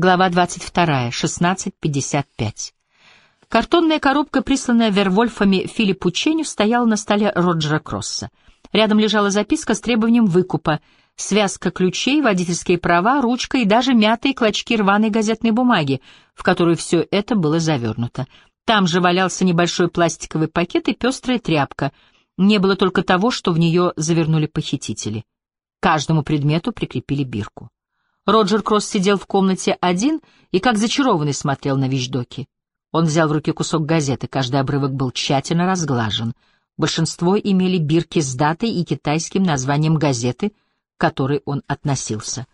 Глава 22. 16.55. Картонная коробка, присланная Вервольфами Филиппу Ченю, стояла на столе Роджера Кросса. Рядом лежала записка с требованием выкупа, связка ключей, водительские права, ручка и даже мятые клочки рваной газетной бумаги, в которую все это было завернуто. Там же валялся небольшой пластиковый пакет и пестрая тряпка. Не было только того, что в нее завернули похитители. Каждому предмету прикрепили бирку. Роджер Кросс сидел в комнате один и как зачарованный смотрел на вещдоки. Он взял в руки кусок газеты, каждый обрывок был тщательно разглажен. Большинство имели бирки с датой и китайским названием газеты, к которой он относился.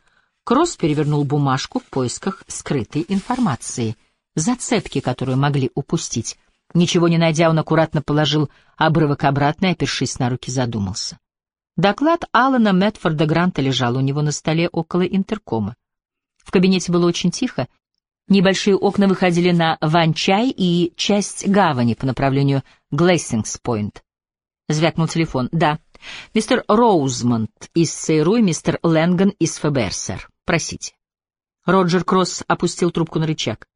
Кросс перевернул бумажку в поисках скрытой информации, зацепки, которую могли упустить. Ничего не найдя, он аккуратно положил обрывок обратно и, опершись на руки, задумался. Доклад Алана Мэтфорда Гранта лежал у него на столе около интеркома. В кабинете было очень тихо. Небольшие окна выходили на Ванчай и часть гавани по направлению Глейсингс-Пойнт. Звякнул телефон. «Да. Мистер Роузмонд из ЦРУ и мистер Лэнган из ФБР, сэр. Просите». Роджер Кросс опустил трубку на рычаг.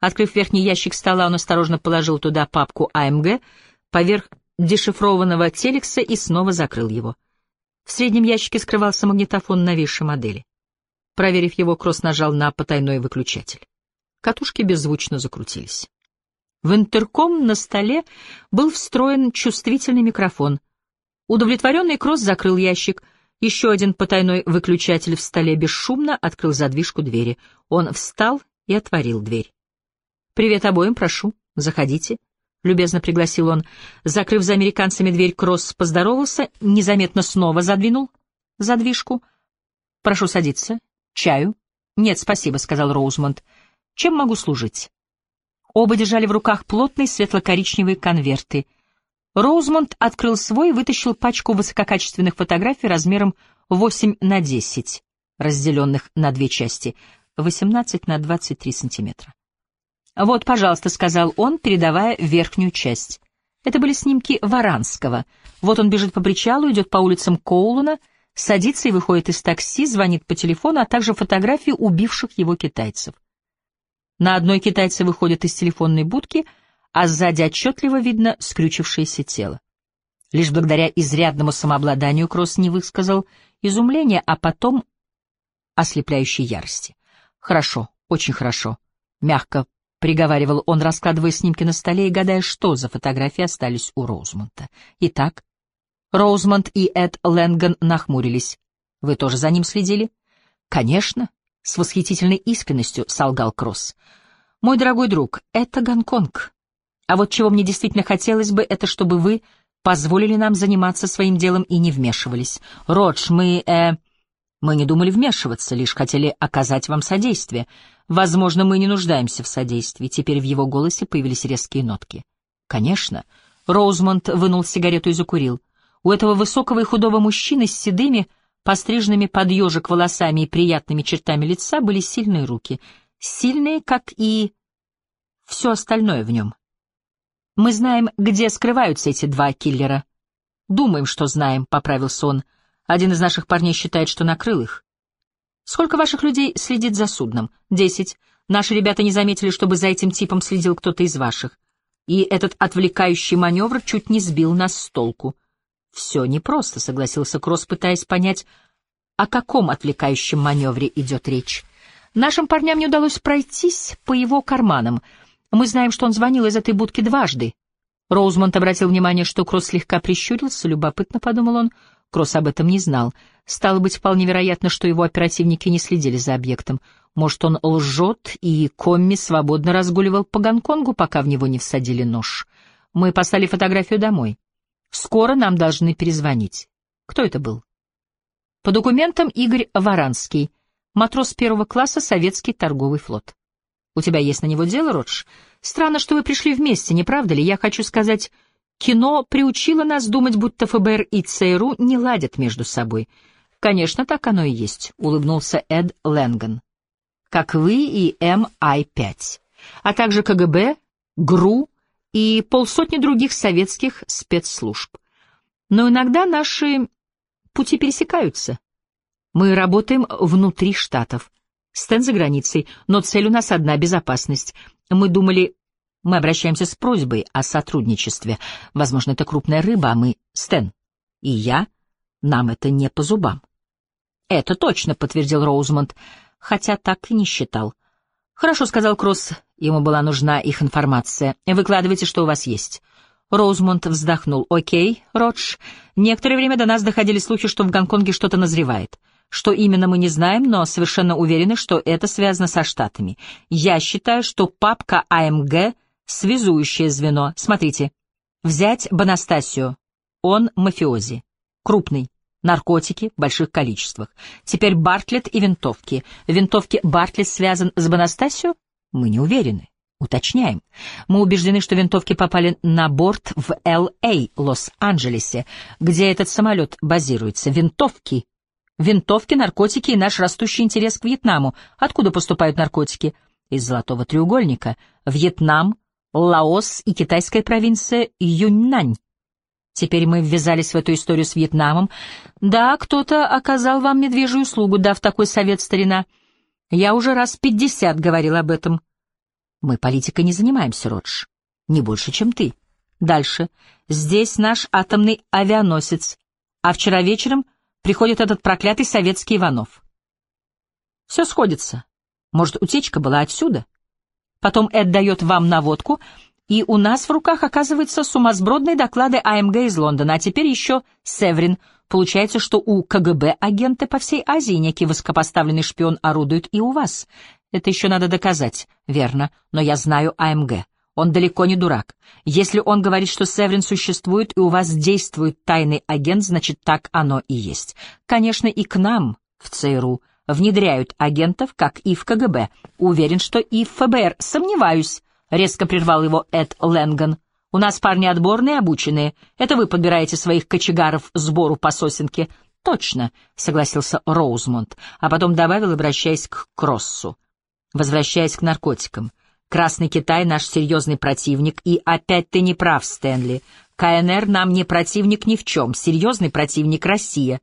Открыв верхний ящик стола, он осторожно положил туда папку АМГ поверх дешифрованного телекса и снова закрыл его. В среднем ящике скрывался магнитофон новейшей модели. Проверив его, Кросс нажал на потайной выключатель. Катушки беззвучно закрутились. В интерком на столе был встроен чувствительный микрофон. Удовлетворенный Кросс закрыл ящик. Еще один потайной выключатель в столе бесшумно открыл задвижку двери. Он встал и отворил дверь. «Привет обоим, прошу, заходите». — любезно пригласил он. Закрыв за американцами дверь, Кросс поздоровался, незаметно снова задвинул задвижку. «Прошу садиться. Чаю?» «Нет, спасибо», — сказал Роузмонд. «Чем могу служить?» Оба держали в руках плотные светло-коричневые конверты. Роузмонд открыл свой и вытащил пачку высококачественных фотографий размером 8 на 10, разделенных на две части, 18 на 23 сантиметра. «Вот, пожалуйста», — сказал он, передавая верхнюю часть. Это были снимки Варанского. Вот он бежит по причалу, идет по улицам Коулуна, садится и выходит из такси, звонит по телефону, а также фотографии убивших его китайцев. На одной китайцы выходят из телефонной будки, а сзади отчетливо видно скрючившееся тело. Лишь благодаря изрядному самообладанию Кросс не высказал изумления, а потом ослепляющей ярости. «Хорошо, очень хорошо», — мягко — приговаривал он, раскладывая снимки на столе и гадая, что за фотографии остались у Роузмонта. Итак, Роузмонд и Эд Лэнган нахмурились. «Вы тоже за ним следили?» «Конечно», — с восхитительной искренностью солгал Кросс. «Мой дорогой друг, это Гонконг. А вот чего мне действительно хотелось бы, это чтобы вы позволили нам заниматься своим делом и не вмешивались. Родж, мы, э, мы не думали вмешиваться, лишь хотели оказать вам содействие. Возможно, мы не нуждаемся в содействии. Теперь в его голосе появились резкие нотки. Конечно. Роузмонд вынул сигарету и закурил. У этого высокого и худого мужчины с седыми, постриженными под ежик волосами и приятными чертами лица были сильные руки. Сильные, как и все остальное в нем. Мы знаем, где скрываются эти два киллера. Думаем, что знаем, — поправился он. Один из наших парней считает, что накрыл их. Сколько ваших людей следит за судном? Десять. Наши ребята не заметили, чтобы за этим типом следил кто-то из ваших. И этот отвлекающий маневр чуть не сбил нас с толку. Все непросто, согласился Кросс, пытаясь понять, о каком отвлекающем маневре идет речь. Нашим парням не удалось пройтись по его карманам. Мы знаем, что он звонил из этой будки дважды. Роузмонд обратил внимание, что Кросс слегка прищурился, любопытно подумал он, Кросс об этом не знал. Стало быть, вполне вероятно, что его оперативники не следили за объектом. Может, он лжет, и Комми свободно разгуливал по Гонконгу, пока в него не всадили нож. Мы послали фотографию домой. Скоро нам должны перезвонить. Кто это был? По документам Игорь Варанский, матрос первого класса, советский торговый флот. У тебя есть на него дело, Родж? Странно, что вы пришли вместе, не правда ли? Я хочу сказать, кино приучило нас думать, будто ФБР и ЦРУ не ладят между собой. «Конечно, так оно и есть», — улыбнулся Эд Лэнган. «Как вы и МИ-5, а также КГБ, ГРУ и полсотни других советских спецслужб. Но иногда наши пути пересекаются. Мы работаем внутри штатов. Стэн за границей, но цель у нас одна — безопасность. Мы думали, мы обращаемся с просьбой о сотрудничестве. Возможно, это крупная рыба, а мы — Стэн. И я. Нам это не по зубам. «Это точно», — подтвердил Роузмонд, хотя так и не считал. «Хорошо», — сказал Кросс. Ему была нужна их информация. «Выкладывайте, что у вас есть». Роузмонд вздохнул. «Окей, Родж. Некоторое время до нас доходили слухи, что в Гонконге что-то назревает. Что именно мы не знаем, но совершенно уверены, что это связано со Штатами. Я считаю, что папка АМГ — связующее звено. Смотрите. Взять Бонастасио. Он мафиози. Крупный. Наркотики в больших количествах. Теперь Бартлетт и винтовки. Винтовки Бартлетт связан с Бонастасио? Мы не уверены. Уточняем. Мы убеждены, что винтовки попали на борт в Л.А., Лос-Анджелесе, где этот самолет базируется. Винтовки. Винтовки, наркотики и наш растущий интерес к Вьетнаму. Откуда поступают наркотики? Из Золотого треугольника. Вьетнам, Лаос и китайская провинция Юньнань. Теперь мы ввязались в эту историю с Вьетнамом. Да, кто-то оказал вам медвежью услугу, дав такой совет, старина. Я уже раз пятьдесят говорил об этом. Мы политикой не занимаемся, Родж. Не больше, чем ты. Дальше. Здесь наш атомный авианосец. А вчера вечером приходит этот проклятый советский Иванов. Все сходится. Может, утечка была отсюда? Потом Эд дает вам наводку — и у нас в руках оказываются сумасбродные доклады АМГ из Лондона, а теперь еще Севрин. Получается, что у КГБ агенты по всей Азии некий высокопоставленный шпион орудует и у вас. Это еще надо доказать, верно, но я знаю АМГ. Он далеко не дурак. Если он говорит, что Севрин существует и у вас действует тайный агент, значит, так оно и есть. Конечно, и к нам, в ЦРУ, внедряют агентов, как и в КГБ. Уверен, что и в ФБР. Сомневаюсь, — резко прервал его Эд Лэнган. «У нас парни отборные, обученные. Это вы подбираете своих кочегаров сбору по сосенке». «Точно», — согласился Роузмонд, а потом добавил, обращаясь к Кроссу. Возвращаясь к наркотикам. «Красный Китай — наш серьезный противник, и опять ты не прав, Стэнли. КНР нам не противник ни в чем, серьезный противник — Россия.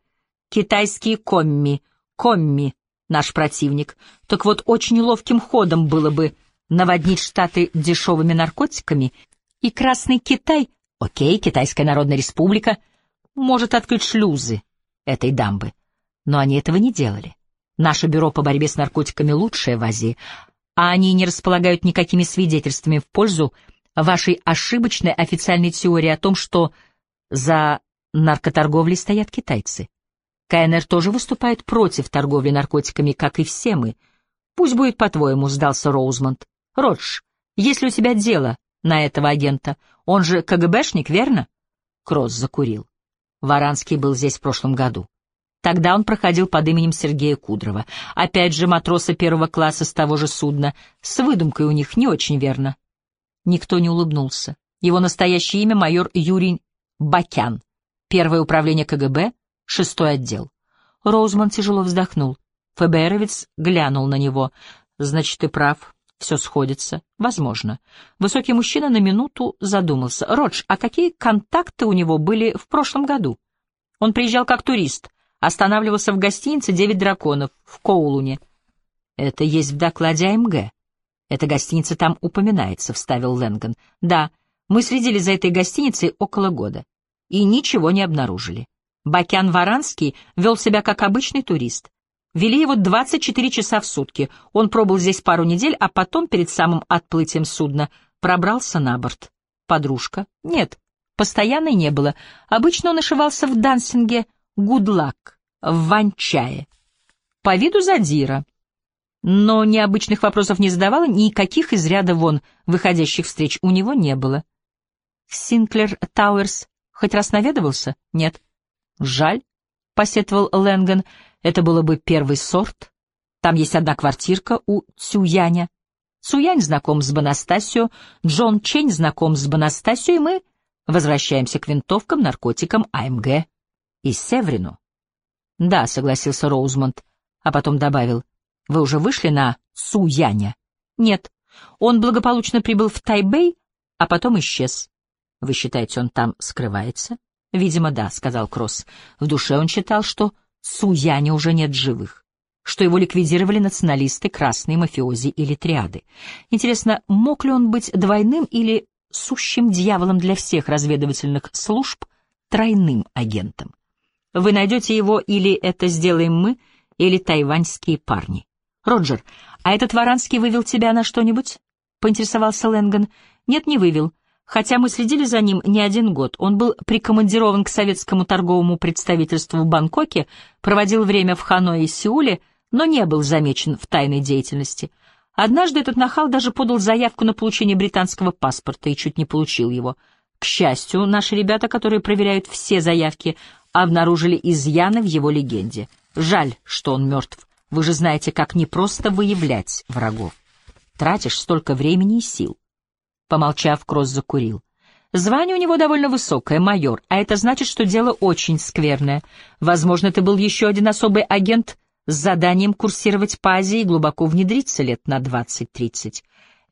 Китайские комми, комми — наш противник. Так вот, очень ловким ходом было бы наводнить Штаты дешевыми наркотиками, и Красный Китай, окей, Китайская Народная Республика, может открыть шлюзы этой дамбы. Но они этого не делали. Наше бюро по борьбе с наркотиками лучшее в Азии, а они не располагают никакими свидетельствами в пользу вашей ошибочной официальной теории о том, что за наркоторговлей стоят китайцы. КНР тоже выступает против торговли наркотиками, как и все мы. Пусть будет по-твоему, сдался Роузмонд. Родж, есть ли у тебя дело на этого агента? Он же КГБшник, верно? Кросс закурил. Варанский был здесь в прошлом году. Тогда он проходил под именем Сергея Кудрова. Опять же, матроса первого класса с того же судна. С выдумкой у них не очень верно. Никто не улыбнулся. Его настоящее имя — майор Юрий Бакян. Первое управление КГБ, шестой отдел. Роузман тяжело вздохнул. ФБРовец глянул на него. «Значит, ты прав. Все сходится. Возможно. Высокий мужчина на минуту задумался. «Родж, а какие контакты у него были в прошлом году?» Он приезжал как турист, останавливался в гостинице «Девять драконов» в Коулуне. «Это есть в докладе АМГ. Эта гостиница там упоминается», — вставил Лэнган. «Да, мы следили за этой гостиницей около года и ничего не обнаружили. Бакян Варанский вел себя как обычный турист. Вели его 24 часа в сутки. Он пробыл здесь пару недель, а потом, перед самым отплытием судна, пробрался на борт. Подружка? Нет, постоянной не было. Обычно он ошивался в дансинге «Гудлак» в Ванчае. По виду задира. Но необычных вопросов не задавала, никаких из ряда вон выходящих встреч у него не было. Синклер Тауэрс хоть раз наведывался? Нет. Жаль, — посетовал Лэнган, — это было бы первый сорт. Там есть одна квартирка у Цюяня. Цюянь знаком с Бонастасио, Джон Чень знаком с Бонастасио, и мы возвращаемся к винтовкам, наркотикам, АМГ и Севрину. Да, согласился Роузмонд, а потом добавил, вы уже вышли на Цюяня? Нет, он благополучно прибыл в Тайбэй, а потом исчез. Вы считаете, он там скрывается? Видимо, да, сказал Кросс. В душе он считал, что Суяне уже нет живых. что его ликвидировали националисты, красные мафиози или триады. Интересно, мог ли он быть двойным или сущим дьяволом для всех разведывательных служб, тройным агентом? Вы найдете его или это сделаем мы, или тайваньские парни. Роджер, а этот Варанский вывел тебя на что-нибудь? Поинтересовался Лэнган. Нет, не вывел. Хотя мы следили за ним не один год. Он был прикомандирован к советскому торговому представительству в Бангкоке, проводил время в Ханое и Сеуле, но не был замечен в тайной деятельности. Однажды этот нахал даже подал заявку на получение британского паспорта и чуть не получил его. К счастью, наши ребята, которые проверяют все заявки, обнаружили изъяны в его легенде. Жаль, что он мертв. Вы же знаете, как непросто выявлять врагов. Тратишь столько времени и сил. Помолчав, Кросс закурил. Звание у него довольно высокое, майор, а это значит, что дело очень скверное. Возможно, ты был еще один особый агент с заданием курсировать по Азии и глубоко внедриться лет на 20-30.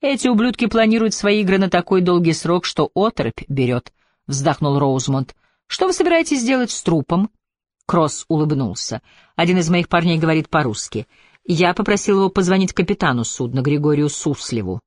Эти ублюдки планируют свои игры на такой долгий срок, что оторопь берет, — вздохнул Роузмонд. Что вы собираетесь делать с трупом? Кросс улыбнулся. Один из моих парней говорит по-русски. Я попросил его позвонить капитану судна Григорию Суслеву.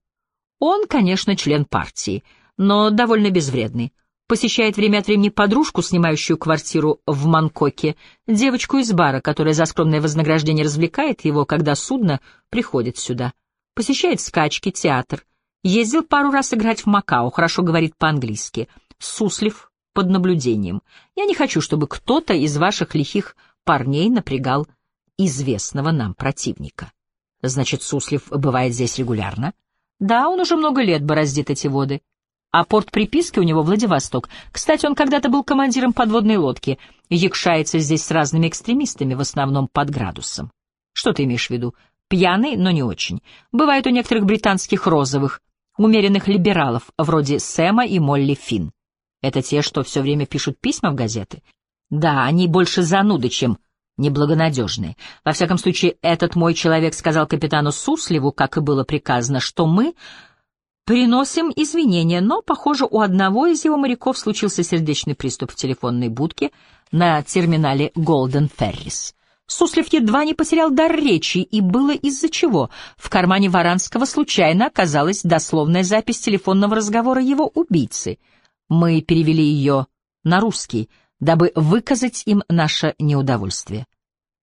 Он, конечно, член партии, но довольно безвредный. Посещает время от времени подружку, снимающую квартиру в Манкоке, девочку из бара, которая за скромное вознаграждение развлекает его, когда судно приходит сюда. Посещает скачки, театр. Ездил пару раз играть в Макао, хорошо говорит по-английски. Суслив под наблюдением. Я не хочу, чтобы кто-то из ваших лихих парней напрягал известного нам противника. Значит, Суслив бывает здесь регулярно? Да, он уже много лет бороздит эти воды. А порт приписки у него Владивосток. Кстати, он когда-то был командиром подводной лодки. Якшается здесь с разными экстремистами, в основном под градусом. Что ты имеешь в виду? Пьяный, но не очень. Бывает у некоторых британских розовых, умеренных либералов, вроде Сэма и Молли Финн. Это те, что все время пишут письма в газеты? Да, они больше зануды, чем неблагонадежные. Во всяком случае, этот мой человек сказал капитану Сусливу, как и было приказано, что мы приносим извинения, но, похоже, у одного из его моряков случился сердечный приступ в телефонной будке на терминале Голден Феррис. Суслив едва не потерял дар речи, и было из-за чего. В кармане Варанского случайно оказалась дословная запись телефонного разговора его убийцы. Мы перевели ее на русский — дабы выказать им наше неудовольствие.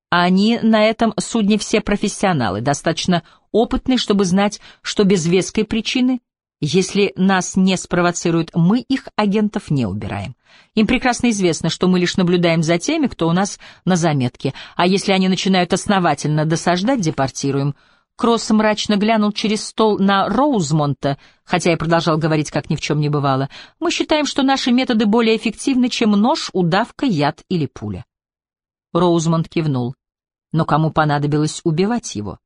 Они на этом судне все профессионалы, достаточно опытные, чтобы знать, что без веской причины, если нас не спровоцируют, мы их агентов не убираем. Им прекрасно известно, что мы лишь наблюдаем за теми, кто у нас на заметке, а если они начинают основательно досаждать, депортируем — Кросс мрачно глянул через стол на Роузмонта, хотя и продолжал говорить, как ни в чем не бывало. «Мы считаем, что наши методы более эффективны, чем нож, удавка, яд или пуля». Роузмонт кивнул. Но кому понадобилось убивать его?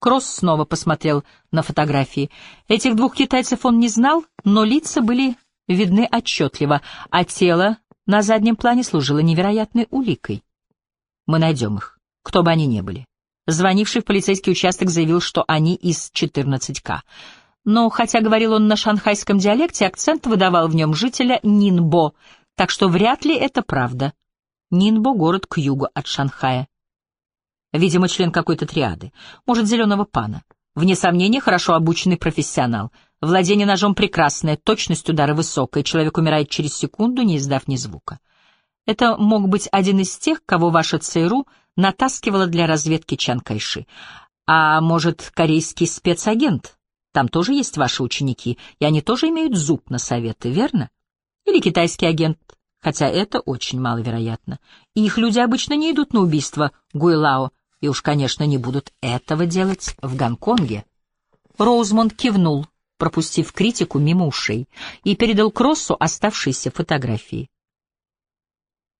Кросс снова посмотрел на фотографии. Этих двух китайцев он не знал, но лица были видны отчетливо, а тело на заднем плане служило невероятной уликой. Мы найдем их, кто бы они ни были. Звонивший в полицейский участок заявил, что они из 14К. Но, хотя говорил он на шанхайском диалекте, акцент выдавал в нем жителя Нинбо, так что вряд ли это правда. Нинбо — город к югу от Шанхая. Видимо, член какой-то триады, может, зеленого пана. Вне сомнения, хорошо обученный профессионал. Владение ножом прекрасное, точность удара высокая, человек умирает через секунду, не издав ни звука. Это мог быть один из тех, кого ваша ЦРУ натаскивала для разведки Чан Кайши. А может, корейский спецагент? Там тоже есть ваши ученики, и они тоже имеют зуб на советы, верно? Или китайский агент, хотя это очень маловероятно. Их люди обычно не идут на убийство Гуйлао, и уж, конечно, не будут этого делать в Гонконге. Роузмонд кивнул, пропустив критику мимо ушей, и передал Кроссу оставшиеся фотографии.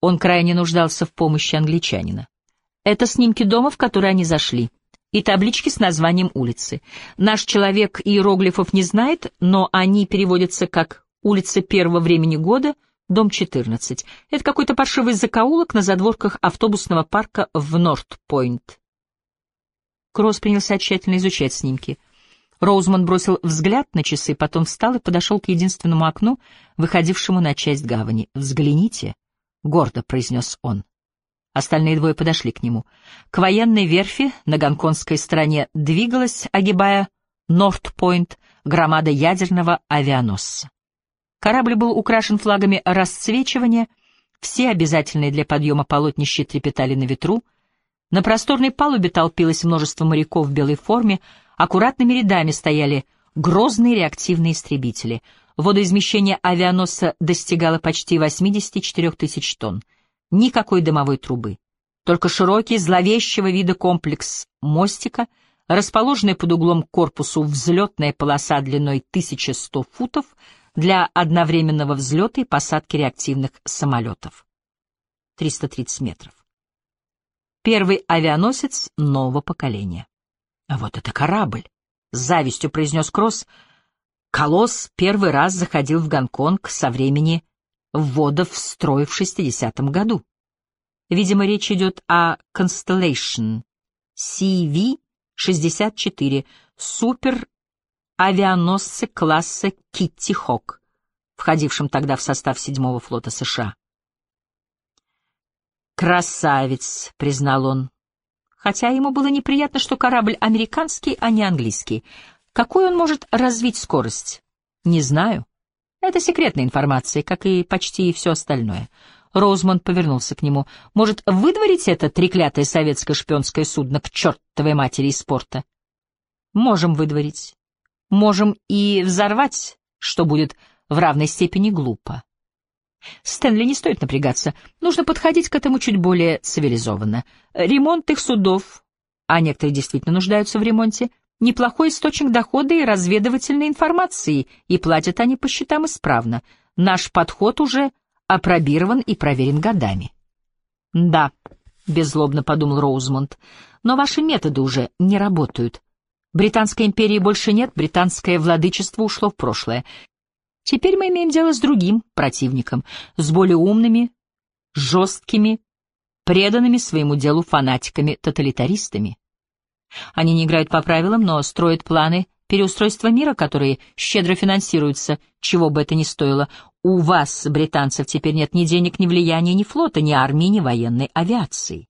Он крайне нуждался в помощи англичанина. Это снимки дома, в который они зашли, и таблички с названием улицы. Наш человек иероглифов не знает, но они переводятся как «улица первого времени года», дом 14. Это какой-то паршивый закоулок на задворках автобусного парка в Норт-Пойнт. Кросс принялся тщательно изучать снимки. Роузман бросил взгляд на часы, потом встал и подошел к единственному окну, выходившему на часть гавани. «Взгляните», — гордо произнес он. Остальные двое подошли к нему. К военной верфи на гонконгской стороне двигалась, огибая Норт-Пойнт, громада ядерного авианосца. Корабль был украшен флагами расцвечивания, все обязательные для подъема полотнища трепетали на ветру, на просторной палубе толпилось множество моряков в белой форме, аккуратными рядами стояли грозные реактивные истребители. Водоизмещение авианосца достигало почти 84 тысяч тонн. Никакой дымовой трубы. Только широкий, зловещего вида комплекс мостика, расположенный под углом к корпусу взлетная полоса длиной 1100 футов для одновременного взлета и посадки реактивных самолетов. 330 метров. Первый авианосец нового поколения. А вот это корабль, с завистью произнес Кросс. Колосс первый раз заходил в Гонконг со времени ввода в строй в 60-м году. Видимо, речь идет о Constellation CV-64, супер авианосце класса Китти Хок, входившем тогда в состав седьмого флота США. «Красавец», — признал он. Хотя ему было неприятно, что корабль американский, а не английский. Какой он может развить скорость? Не знаю. Это секретная информация, как и почти все остальное. Роузмонд повернулся к нему. «Может, выдворить это треклятое советское шпионское судно к чертовой матери из порта?» «Можем выдворить. Можем и взорвать, что будет в равной степени глупо. Стэнли не стоит напрягаться. Нужно подходить к этому чуть более цивилизованно. Ремонт их судов, а некоторые действительно нуждаются в ремонте, неплохой источник дохода и разведывательной информации, и платят они по счетам исправно. Наш подход уже опробирован и проверен годами. Да, беззлобно подумал Роузмонд, но ваши методы уже не работают. Британской империи больше нет, британское владычество ушло в прошлое. Теперь мы имеем дело с другим противником, с более умными, жесткими, преданными своему делу фанатиками-тоталитаристами. Они не играют по правилам, но строят планы переустройства мира, которые щедро финансируются, чего бы это ни стоило. У вас, британцев, теперь нет ни денег, ни влияния, ни флота, ни армии, ни военной авиации.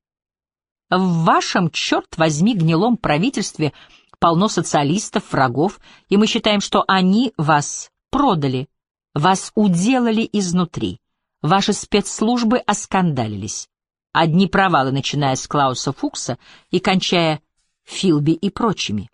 В вашем, черт возьми, гнилом правительстве полно социалистов, врагов, и мы считаем, что они вас продали, вас уделали изнутри, ваши спецслужбы оскандалились. Одни провалы, начиная с Клауса Фукса и кончая Филби и прочими.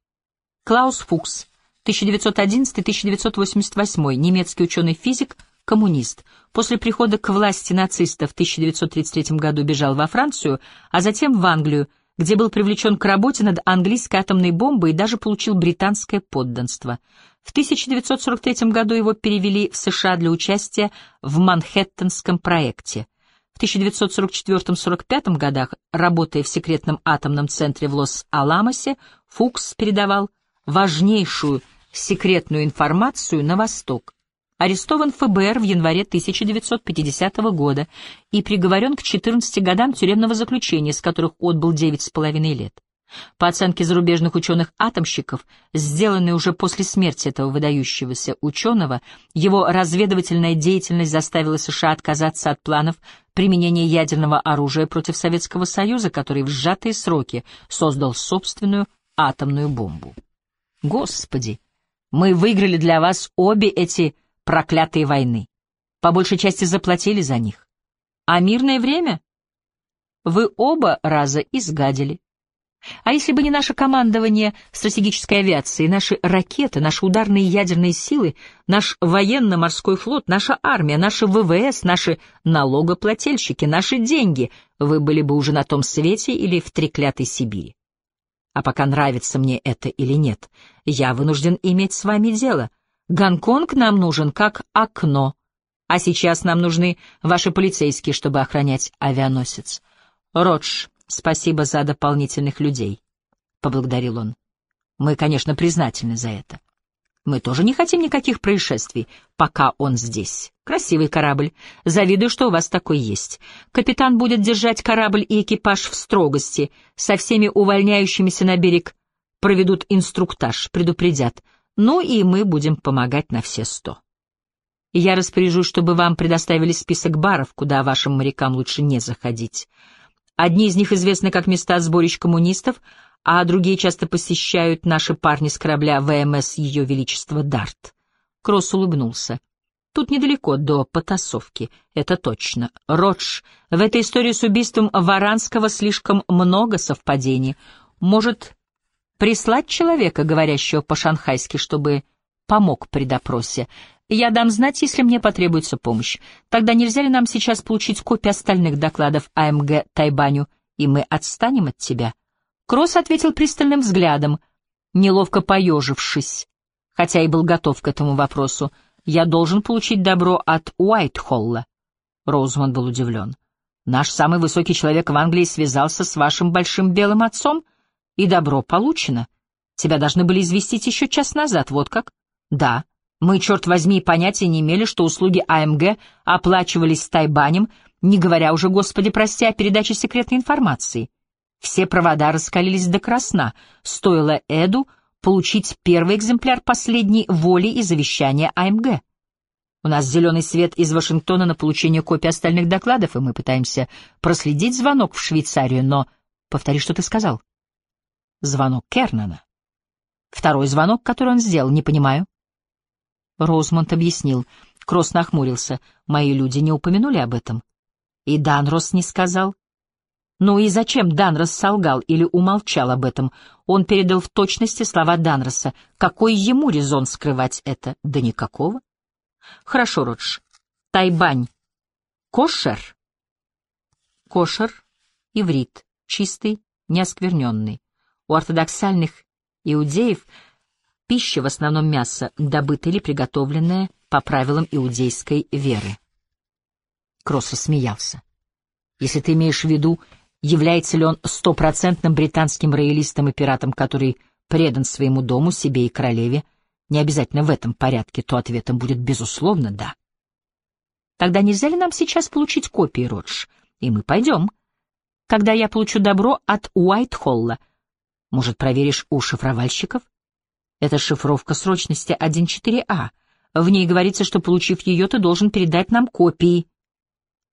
Клаус Фукс, 1911-1988, немецкий ученый-физик, коммунист. После прихода к власти нацистов в 1933 году бежал во Францию, а затем в Англию, где был привлечен к работе над английской атомной бомбой и даже получил британское подданство. В 1943 году его перевели в США для участия в Манхэттенском проекте. В 1944-45 годах, работая в секретном атомном центре в Лос-Аламосе, Фукс передавал важнейшую секретную информацию на Восток. Арестован ФБР в январе 1950 года и приговорен к 14 годам тюремного заключения, с которых отбыл 9,5 лет. По оценке зарубежных ученых-атомщиков, сделанной уже после смерти этого выдающегося ученого, его разведывательная деятельность заставила США отказаться от планов применения ядерного оружия против Советского Союза, который в сжатые сроки создал собственную атомную бомбу. Господи, мы выиграли для вас обе эти проклятые войны. По большей части заплатили за них. А мирное время? Вы оба раза изгадили. А если бы не наше командование стратегической авиации, наши ракеты, наши ударные ядерные силы, наш военно-морской флот, наша армия, наши ВВС, наши налогоплательщики, наши деньги, вы были бы уже на том свете или в треклятой Сибири. А пока нравится мне это или нет, я вынужден иметь с вами дело. Гонконг нам нужен как окно, а сейчас нам нужны ваши полицейские, чтобы охранять авианосец. Родж, Спасибо за дополнительных людей, — поблагодарил он. Мы, конечно, признательны за это. Мы тоже не хотим никаких происшествий, пока он здесь. Красивый корабль. Завидую, что у вас такой есть. Капитан будет держать корабль и экипаж в строгости. Со всеми увольняющимися на берег проведут инструктаж, предупредят. Ну и мы будем помогать на все сто. Я распоряжусь, чтобы вам предоставили список баров, куда вашим морякам лучше не заходить. Одни из них известны как места сборищ коммунистов, а другие часто посещают наши парни с корабля ВМС Ее Величества Дарт. Кросс улыбнулся. Тут недалеко до потасовки, это точно. Родж, в этой истории с убийством Варанского слишком много совпадений. Может, прислать человека, говорящего по-шанхайски, чтобы помог при допросе? Я дам знать, если мне потребуется помощь. Тогда нельзя ли нам сейчас получить копии остальных докладов АМГ Тайбаню, и мы отстанем от тебя?» Кросс ответил пристальным взглядом, неловко поежившись, хотя и был готов к этому вопросу. Я должен получить добро от Уайтхолла. Роузман был удивлен. Наш самый высокий человек в Англии связался с вашим большим белым отцом, и добро получено. Тебя должны были известить еще час назад, вот как? Да. Мы, черт возьми, понятия не имели, что услуги АМГ оплачивались Тайбанем, не говоря уже, господи прости, о передаче секретной информации. Все провода раскалились до красна. Стоило Эду получить первый экземпляр последней воли и завещания АМГ. У нас зеленый свет из Вашингтона на получение копий остальных докладов, и мы пытаемся проследить звонок в Швейцарию, но... Повтори, что ты сказал. Звонок Кернана. Второй звонок, который он сделал, не понимаю. Роузмонд объяснил. Кросс нахмурился. Мои люди не упомянули об этом. И Данрос не сказал. Ну и зачем Данрос солгал или умолчал об этом? Он передал в точности слова Данроса. Какой ему резон скрывать это? Да никакого. Хорошо, Родж. Тайбань. Кошер? Кошер. Иврит. Чистый, неоскверненный. У ортодоксальных иудеев пища в основном мясо, добытое или приготовленное по правилам иудейской веры. Кросс смеялся. Если ты имеешь в виду является ли он стопроцентным британским роялистом и пиратом, который предан своему дому, себе и королеве, не обязательно в этом порядке, то ответом будет безусловно «да». Тогда нельзя ли нам сейчас получить копии, Родж? И мы пойдем. Когда я получу добро от Уайтхолла, может, проверишь у шифровальщиков? Это шифровка срочности 1.4а. В ней говорится, что, получив ее, ты должен передать нам копии.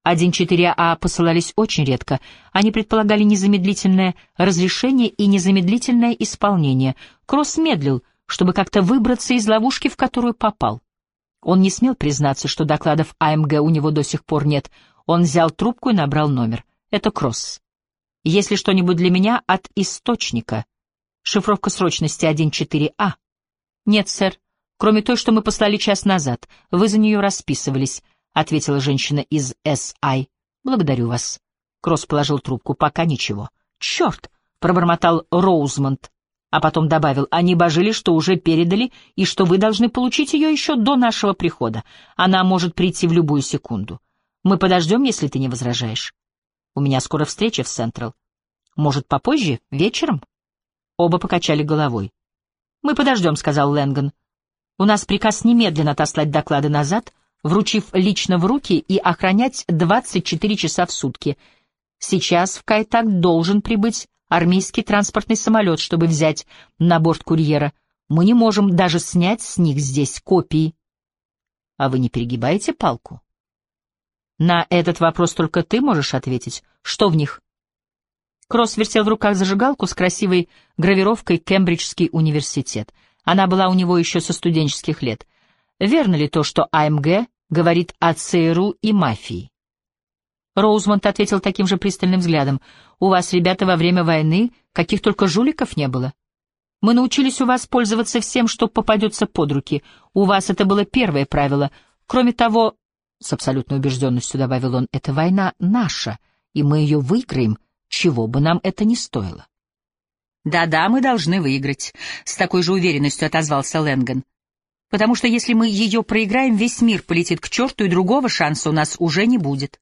1.4а посылались очень редко. Они предполагали незамедлительное разрешение и незамедлительное исполнение. Кросс медлил, чтобы как-то выбраться из ловушки, в которую попал. Он не смел признаться, что докладов АМГ у него до сих пор нет. Он взял трубку и набрал номер. Это Кросс. Если что-нибудь для меня от источника. Шифровка срочности 1.4а. Нет, сэр. Кроме той, что мы послали час назад. Вы за нее расписывались. — ответила женщина из С.I. «Благодарю вас». Кросс положил трубку. «Пока ничего». «Черт!» — пробормотал Роузмонд, а потом добавил. «Они божили, что уже передали, и что вы должны получить ее еще до нашего прихода. Она может прийти в любую секунду. Мы подождем, если ты не возражаешь. У меня скоро встреча в Централ. Может, попозже, вечером?» Оба покачали головой. «Мы подождем», — сказал Лэнган. «У нас приказ немедленно отослать доклады назад» вручив лично в руки и охранять 24 часа в сутки. Сейчас в Кайтак должен прибыть армейский транспортный самолет, чтобы взять на борт курьера. Мы не можем даже снять с них здесь копии. А вы не перегибаете палку? На этот вопрос только ты можешь ответить. Что в них? Кросс вертел в руках зажигалку с красивой гравировкой «Кембриджский университет». Она была у него еще со студенческих лет. Верно ли то, что АМГ говорит о ЦРУ и мафии? Роузмонд ответил таким же пристальным взглядом. «У вас, ребята, во время войны каких только жуликов не было. Мы научились у вас пользоваться всем, что попадется под руки. У вас это было первое правило. Кроме того, с абсолютной убежденностью добавил он, эта война наша, и мы ее выиграем, чего бы нам это ни стоило». «Да-да, мы должны выиграть», — с такой же уверенностью отозвался Лэнган потому что если мы ее проиграем, весь мир полетит к черту, и другого шанса у нас уже не будет.